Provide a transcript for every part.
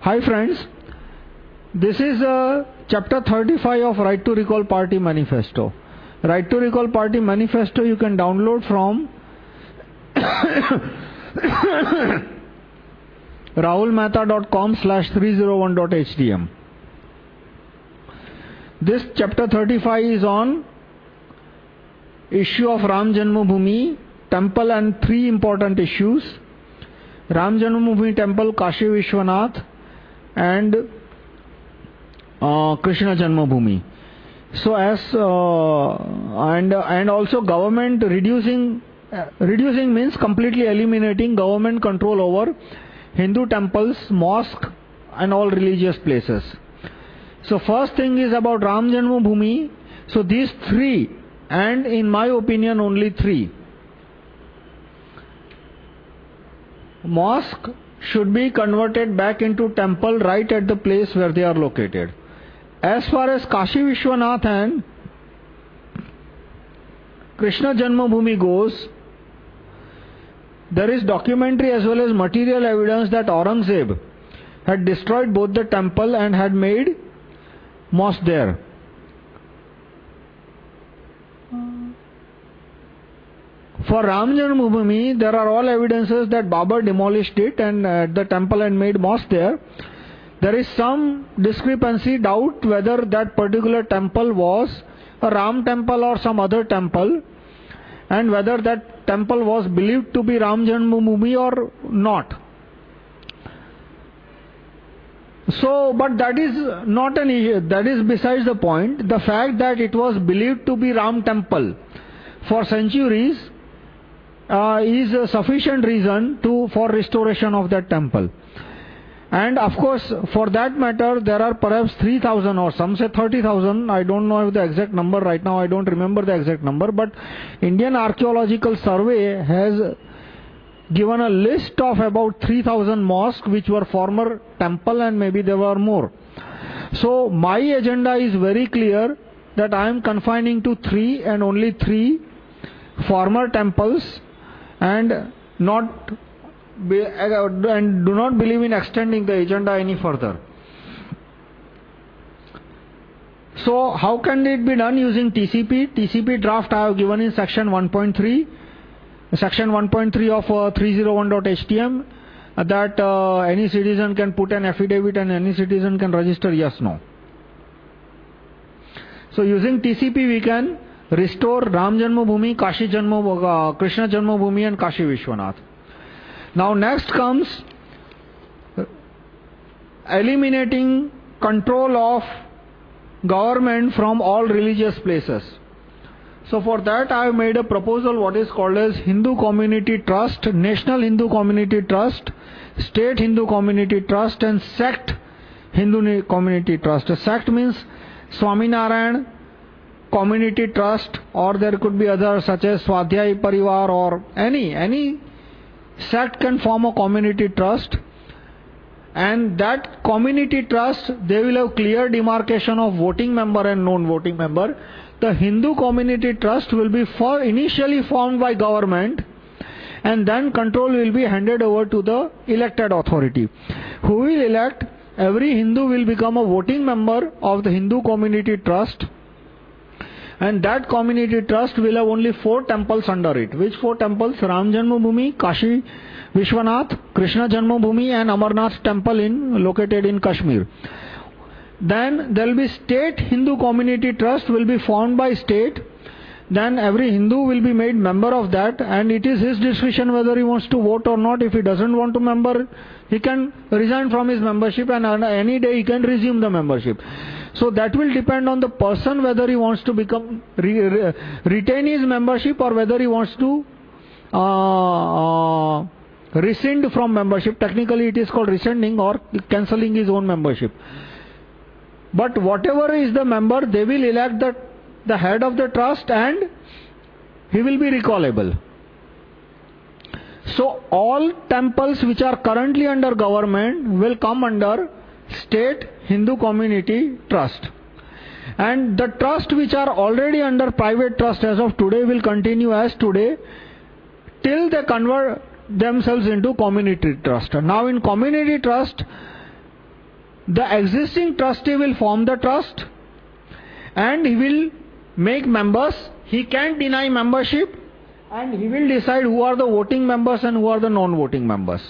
Hi friends, this is uh, chapter 35 of Right to Recall Party Manifesto. Right to Recall Party Manifesto you can download from rahulmehta.com slash 301.htm. This chapter 35 is on issue of Ram Janmabhoomi temple and three important issues. Ram Janmabhoomi temple, Kashi Vishwanath and uh, Krishna Janmabhoomi. So as uh, and, and also government reducing, uh, reducing means completely eliminating government control over Hindu temples, mosque and all religious places. So first thing is about Ram Janmabhoomi. So these three and in my opinion only three. Mosque should be converted back into temple right at the place where they are located. As far as Kashi Vishwanath and Krishna Janmabhoomi goes, there is documentary as well as material evidence that Aurangzeb had destroyed both the temple and had made mosque there. For Ram Janmabhoomi, there are all evidences that Babur demolished it and uh, the temple and made mosque there. There is some discrepancy, doubt whether that particular temple was a Ram temple or some other temple, and whether that temple was believed to be Ram Janmabhoomi or not. So, but that is not an issue, that is besides the point. The fact that it was believed to be Ram temple for centuries uh, is a sufficient reason to, for restoration of that temple. And of course, for that matter, there are perhaps 3,000 or some say 30,000. I don't know the exact number right now, I don't remember the exact number, but Indian Archaeological Survey has given a list of about 3000 mosques which were former temple and maybe there were more. So, my agenda is very clear that I am confining to three and only three former temples and not and do not believe in extending the agenda any further. So, how can it be done using TCP? TCP draft I have given in section 1.3, section 1.3 of uh, 301.htm uh, that uh, any citizen can put an affidavit and any citizen can register yes, no. So, using TCP we can restore Ram Janmabhoomi, Kashi Janmabhoomi, Krishna Janmabhoomi and Kashi Vishwanath. Now, next comes eliminating control of government from all religious places. So, for that, I have made a proposal what is called as Hindu Community Trust, National Hindu Community Trust, State Hindu Community Trust, and Sect Hindu Community Trust. A sect means Swaminarayan Community Trust, or there could be others such as Swadhyay Parivar, or any, any sect can form a community trust. And that community trust, they will have clear demarcation of voting member and non voting member. The Hindu community trust will be for initially formed by government and then control will be handed over to the elected authority. Who will elect? Every Hindu will become a voting member of the Hindu community trust. And that community trust will have only four temples under it. Which four temples? Ram Janmabhoomi, Kashi Vishwanath, Krishna Janmabhoomi, and Amarnath temple in, located in Kashmir. Then there will be state Hindu community trust will be formed by state. Then every Hindu will be made member of that, and it is his decision whether he wants to vote or not. If he doesn't want to member, he can resign from his membership, and any day he can resume the membership. So that will depend on the person whether he wants to become re, re, retain his membership or whether he wants to uh, uh, rescind from membership. Technically, it is called rescinding or cancelling his own membership. But whatever is the member, they will elect the, the head of the trust and he will be recallable. So, all temples which are currently under government will come under state Hindu community trust. And the trust which are already under private trust as of today will continue as today till they convert themselves into community trust. Now, in community trust, the existing trustee will form the trust and he will make members. He can't deny membership and he will decide who are the voting members and who are the non voting members.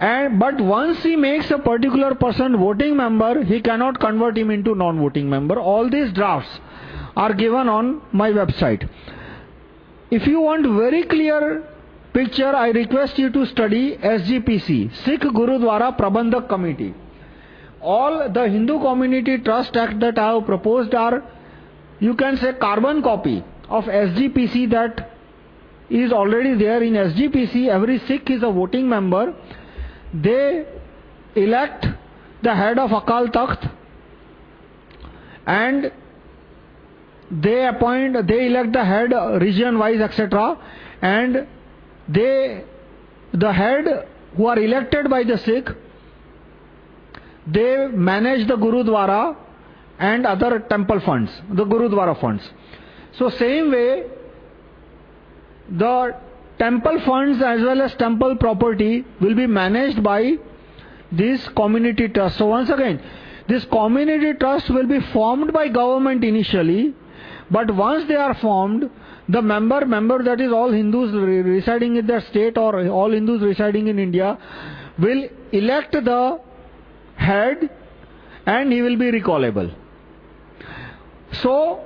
And, but once he makes a particular person voting member, he cannot convert him into non voting member. All these drafts are given on my website. If you want very clear picture, I request you to study SGPC, Sikh Gurudwara Prabandhak Committee. All the Hindu Community Trust Act that I have proposed are, you can say, carbon copy of SGPC that is already there in SGPC. Every Sikh is a voting member they elect the head of Akal Takht and they appoint, they elect the head region wise, etc. And they, the head who are elected by the Sikh, they manage the Gurudwara and other temple funds, the Gurudwara funds. So, same way, the temple funds as well as temple property will be managed by this community trust. So, once again, this community trust will be formed by government initially, but once they are formed, the member, member that is all Hindus residing in their state or all Hindus residing in India, will elect the head and he will be recallable. So,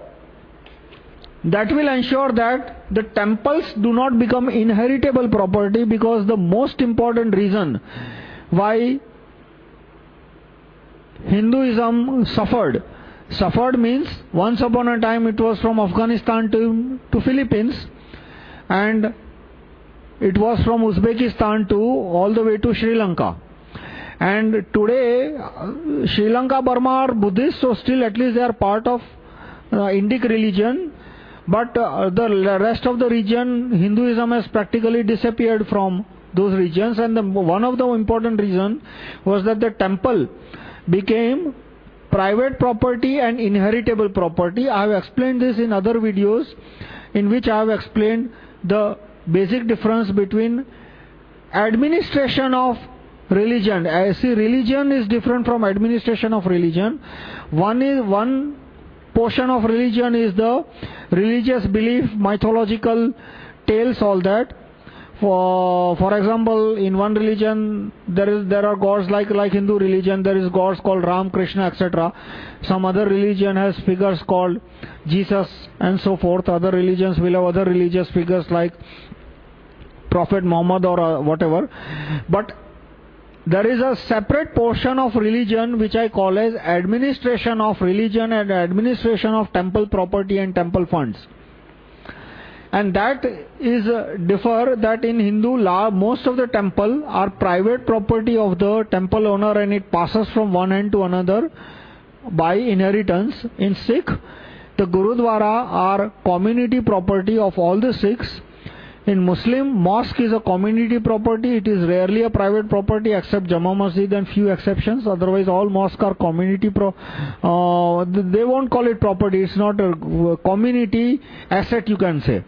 that will ensure that the temples do not become inheritable property because the most important reason why Hinduism suffered. Suffered means once upon a time it was from Afghanistan to, to Philippines and it was from Uzbekistan to all the way to Sri Lanka. And today, Sri Lanka, Burma are Buddhist, so still at least they are part of uh, Indic religion. But uh, the rest of the region, Hinduism has practically disappeared from those regions. And the, one of the important reasons was that the temple became private property and inheritable property. I have explained this in other videos in which I have explained the basic difference between administration of religion. I see, religion is different from administration of religion. One is one portion of religion is the religious belief, mythological tales, all that. For, for example, in one religion, there, is, there are gods like, like Hindu religion, there is gods called Ram, Krishna, etc. Some other religion has figures called Jesus and so forth. Other religions will have other religious figures like Prophet Muhammad or uh, whatever. But there is a separate portion of religion which I call as administration of religion and administration of temple property and temple funds. And that is uh, differ that in Hindu law, most of the temple are private property of the temple owner and it passes from one end to another by inheritance. In Sikh, the Gurudwara are community property of all the Sikhs in Muslim, mosque is a community property. It is rarely a private property except Jama Masjid and few exceptions. Otherwise, all mosques are community pro. Uh, they won't call it property. It's not a community asset, you can say.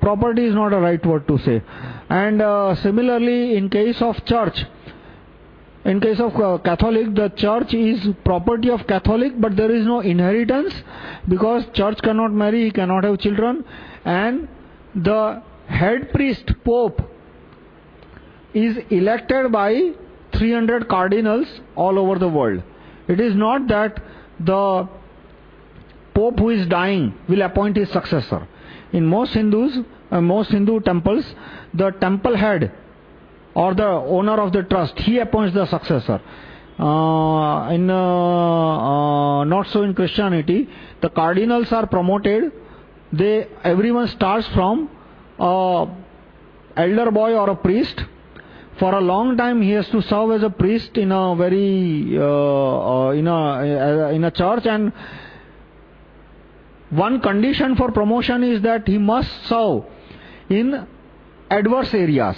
Property is not a right word to say. And uh, similarly, in case of church, in case of uh, Catholic, the church is property of Catholic, but there is no inheritance because church cannot marry, he cannot have children, and the head priest, Pope, is elected by 300 cardinals all over the world. It is not that the Pope who is dying will appoint his successor. In most Hindus, uh, most Hindu temples, the temple head or the owner of the trust, he appoints the successor. Uh, in, uh, uh, not so in Christianity, the cardinals are promoted. They, everyone starts from a altar boy or a priest, for a long time he has to serve as a priest in a very, uh, uh, in, a, in a church and one condition for promotion is that he must serve in adverse areas.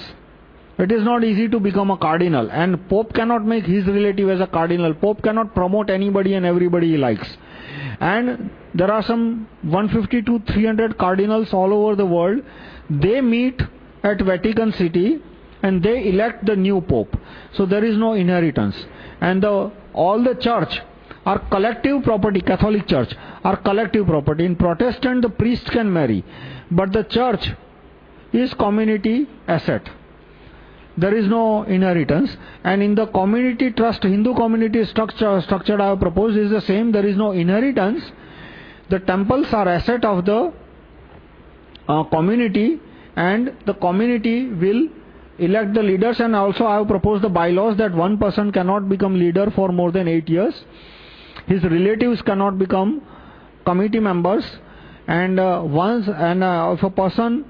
It is not easy to become a cardinal, and Pope cannot make his relative as a cardinal. Pope cannot promote anybody and everybody he likes. And there are some 150 to 300 cardinals all over the world. They meet at Vatican City and they elect the new Pope. So there is no inheritance. and the, all the church are collective property, Catholic Church, are collective property. In Protestant, the priest can marry, but the church is community asset. There is no inheritance. And in the community trust, Hindu community structure, structure I have proposed is the same. There is no inheritance. The temples are asset of the uh, community, and the community will elect the leaders. And also, I have proposed the bylaws that one person cannot become leader for more than eight years. His relatives cannot become committee members. And uh, once, and uh, if a person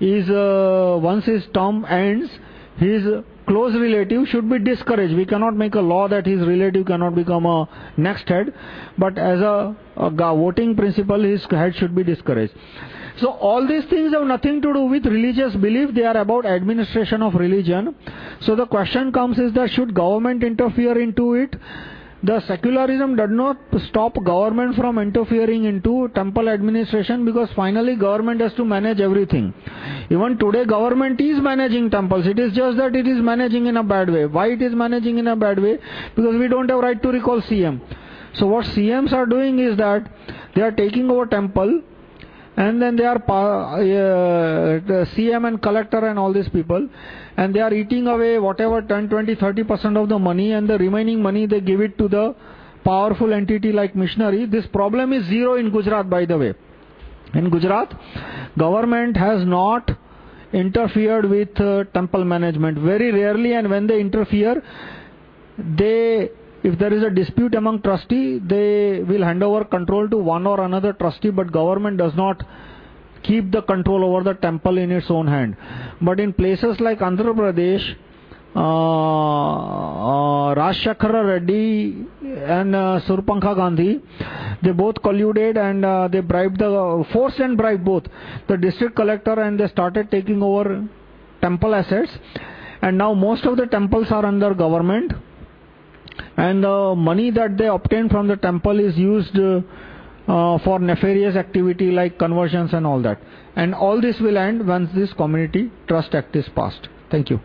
is, once his term ends, his close relative should be discouraged. We cannot make a law that his relative cannot become a next head, but as a, a voting principle, his head should be discouraged. So, all these things have nothing to do with religious belief, they are about administration of religion. So, the question comes is that should government interfere into it? The secularism does not stop government from interfering into temple administration because finally government has to manage everything. Even today government is managing temples. It is just that it is managing in a bad way. Why it is managing in a bad way? Because we don't have right to recall CM. So what CMs are doing is that they are taking over temple and then they are uh, CM and collector and all these people, and they are eating away whatever 10, 20, 30% of the money, and the remaining money they give it to the powerful entity like missionary. This problem is zero in Gujarat, by the way. In Gujarat, government has not interfered with uh, temple management. Very rarely, and when they interfere, they if there is a dispute among trustee, they will hand over control to one or another trustee, but government does not keep the control over the temple in its own hand. But in places like Andhra Pradesh, uh, uh, Reddy and uh, Surpankha Gandhi, they both colluded and uh, they bribed the, forced and bribed both the district collector and they started taking over temple assets. And now most of the temples are under government and the money that they obtain from the temple is used uh, uh, for nefarious activity like conversions and all that. And all this will end once this Community Trust Act is passed. Thank you.